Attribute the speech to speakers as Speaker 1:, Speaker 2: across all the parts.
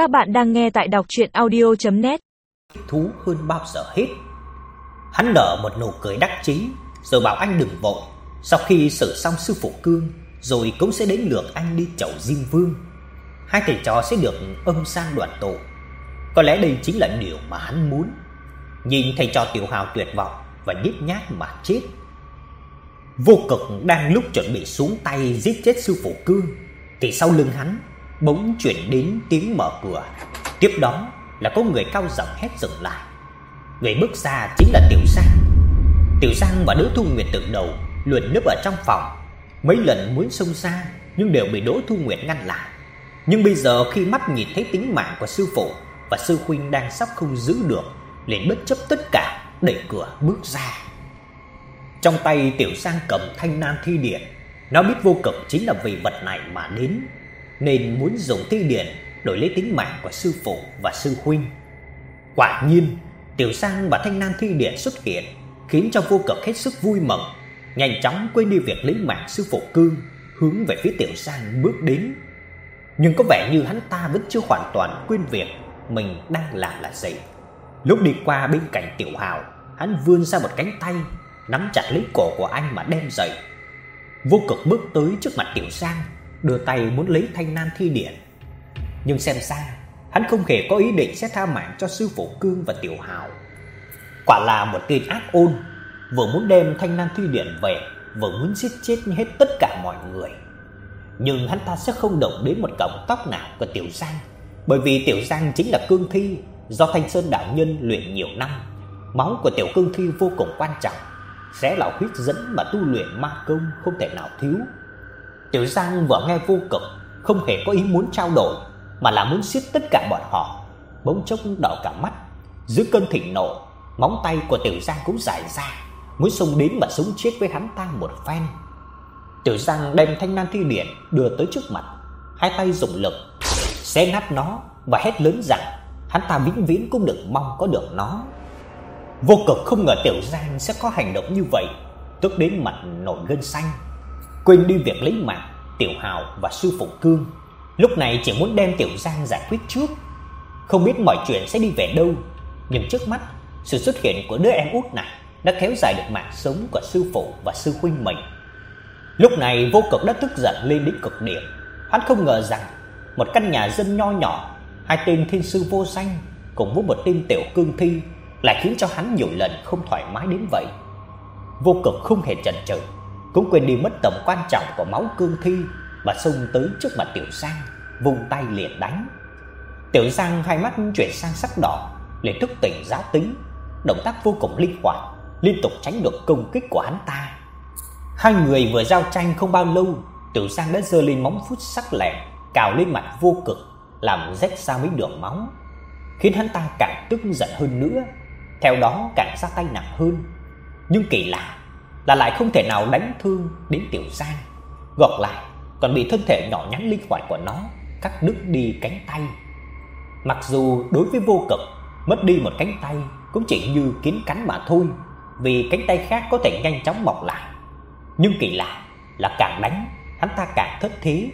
Speaker 1: Các bạn đang nghe tại đọc audio net
Speaker 2: Thú hơn bao giờ hết. Hắn nở một nụ cười đắc chí, rồi bảo anh đừng vội. Sau khi xử xong sư phụ cương, rồi cũng sẽ đến lượt anh đi chầu Diêm Vương. Hai thầy trò sẽ được âm sang đoàn tụ. Có lẽ đây chính là điều mà hắn muốn. Nhìn thầy trò tiểu hào tuyệt vọng và nhếch nhác mà chết. Vô cực đang lúc chuẩn bị xuống tay giết chết sư phụ cương, thì sau lưng hắn bỗng chuyển đến tiếng mở cửa. Tiếp đó là có người cao giọng hét dừng lại. Người bước ra chính là Tiểu Giang. Tiểu Giang và Đỗ Thu Nguyệt từ đầu luồn núp ở trong phòng, mấy lần muốn xông ra nhưng đều bị Đỗ Thu Nguyệt ngăn lại. Nhưng bây giờ khi mắt nhìn thấy tính mạng của sư phụ và sư huynh đang sắp không giữ được, liền bất chấp tất cả, đẩy cửa bước ra. Trong tay Tiểu Giang cầm thanh nan thi điện, nó biết vô cực chính là vì vật này mà đến, nên muốn dùng thi điện đổi lấy tính mạng của sư phụ và sư huynh. Quả nhiên, Tiểu Giang và thanh nam thi điện xuất hiện, khiến cho vô cực hết sức vui mừng, nhanh chóng quên đi việc lấy mạng sư phụ cương, hướng về phía Tiểu Giang bước đến. Nhưng có vẻ như hắn ta vẫn chưa hoàn toàn quên việc mình đang làm là gì. Lúc đi qua bên cạnh Tiểu Hào, hắn vươn ra một cánh tay, nắm chặt lấy cổ của anh mà đem dậy. Vô cực bước tới trước mặt Tiểu Giang, đưa tay muốn lấy thanh nan thi điện. Nhưng xem ra, hắn không hề có ý định sẽ tha mạng cho sư phụ Cương và Tiểu Hào. Quả là một tên ác ôn, vừa muốn đem thanh nan thi điện về, vừa muốn giết chết hết tất cả mọi người. Nhưng hắn ta sẽ không động đến một cọng tóc nào của Tiểu Giang, bởi vì Tiểu Giang chính là cương thi do Thanh Sơn đạo nhân luyện nhiều năm. Máu của tiểu cương thi vô cùng quan trọng, sẽ là huyết dẫn mà tu luyện ma công không thể nào thiếu. Tiểu Giang vừa nghe vô cực, không hề có ý muốn trao đổi, mà là muốn siết tất cả bọn họ. Bỗng chốc đỏ cả mắt, dưới cơn thịnh nộ, móng tay của Tiểu Giang cũng dài ra, muốn xông đến mà sống chết với hắn ta một phen. Tiểu Giang đem thanh nan thi điển đưa tới trước mặt, hai tay dùng lực xé nát nó và hét lớn rằng hắn ta vĩnh viễn cũng đừng mong có được nó. Vô cực không ngờ Tiểu Giang sẽ có hành động như vậy, tức đến mặt nổi gân xanh, quên đi việc lấy mạng Tiểu Hào và sư phụ Cương. Lúc này chỉ muốn đem Tiểu Giang giải quyết trước, không biết mọi chuyện sẽ đi về đâu, nhưng trước mắt sự xuất hiện của đứa em út này đã kéo dài được mạng sống của sư phụ và sư huynh mình. Lúc này Vô Cực đã tức giận lên đến cực điểm, hắn không ngờ rằng một căn nhà dân nho nhỏ, hai tên thiên sư vô danh cùng với một tên tiểu cương thi lại khiến cho hắn nhiều lần không thoải mái đến vậy. Vô Cực không hề chần chừ, cũng quên đi mất tầm quan trọng của máu cương thi và xông tới trước mặt Tiểu Giang, vung tay liền đánh. Tiểu Giang hai mắt chuyển sang sắc đỏ, liền thức tỉnh giáo tính, động tác vô cùng linh hoạt, liên tục tránh được công kích của hắn ta. Hai người vừa giao tranh không bao lâu, Tiểu Giang đã giơ lên móng vuốt sắc lẹm, cào lên mặt vô cực, làm rách ra mấy đường máu, khiến hắn ta càng tức giận hơn nữa, theo đó càng ra tay nặng hơn. Nhưng kỳ lạ là lại không thể nào đánh thương đến Tiểu Giang, ngược lại còn bị thân thể nhỏ nhắn linh hoạt của nó cắt đứt đi cánh tay. Mặc dù đối với vô cực, mất đi một cánh tay cũng chỉ như kiến cắn mà thôi, vì cánh tay khác có thể nhanh chóng mọc lại. Nhưng kỳ lạ là càng đánh, hắn ta càng thất thế.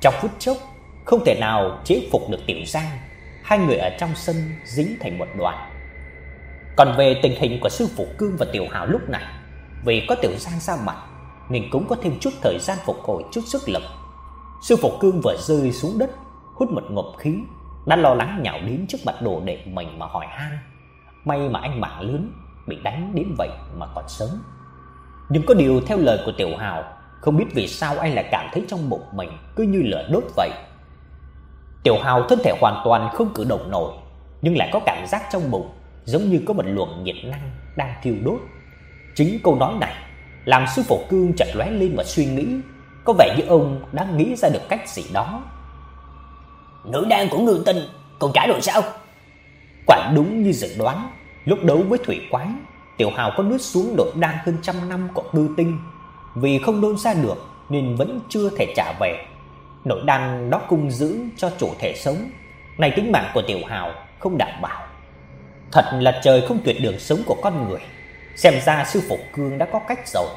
Speaker 2: Trong phút chốc, không thể nào chế phục được Tiểu Giang, hai người ở trong sân dính thành một đoàn. Còn về tình hình của sư phụ Cương và Tiểu Hào lúc này, vì có Tiểu Giang ra mặt, nên cũng có thêm chút thời gian phục hồi chút sức lực. Sư phụ Cương vừa rơi xuống đất, hút một ngụm khí, đã lo lắng nhào đến trước mặt đồ đệ mình mà hỏi han. May mà anh mạng lớn bị đánh đến vậy mà còn sống. Nhưng có điều theo lời của Tiểu Hào, không biết vì sao anh lại cảm thấy trong bụng mình cứ như lửa đốt vậy. Tiểu Hào thân thể hoàn toàn không cử động nổi, nhưng lại có cảm giác trong bụng giống như có một luồng nhiệt năng đang thiêu đốt. Chính câu nói này làm sư phụ Cương chợt lóe lên một suy nghĩ, có vẻ như ông đã nghĩ ra được cách gì đó.
Speaker 3: Nữ đan của Ngư Tinh, còn trả rồi sao?
Speaker 2: Quả đúng như dự đoán, lúc đấu với thủy quái, Tiểu Hào có nuốt xuống nội đan hơn trăm năm của Ngư Tinh, vì không đôn ra được nên vẫn chưa thể trả về. Nội đan đó cung giữ cho chủ thể sống, này tính mạng của Tiểu Hào không đảm bảo. Thật là trời không tuyệt đường sống của con người. Xem ra sư phụ Cương đã có cách rồi.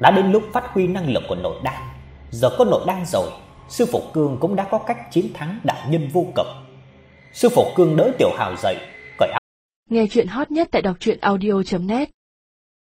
Speaker 2: Đã đến lúc phát huy năng lực của nội đan. Giờ có nội đan rồi, sư phụ Cương cũng đã có cách chiến thắng đại nhân vô cực. Sư phụ Cương đỡ Tiểu Hào dậy, cởi áo.
Speaker 1: Nghe chuyện hot nhất tại đọc truyện audio net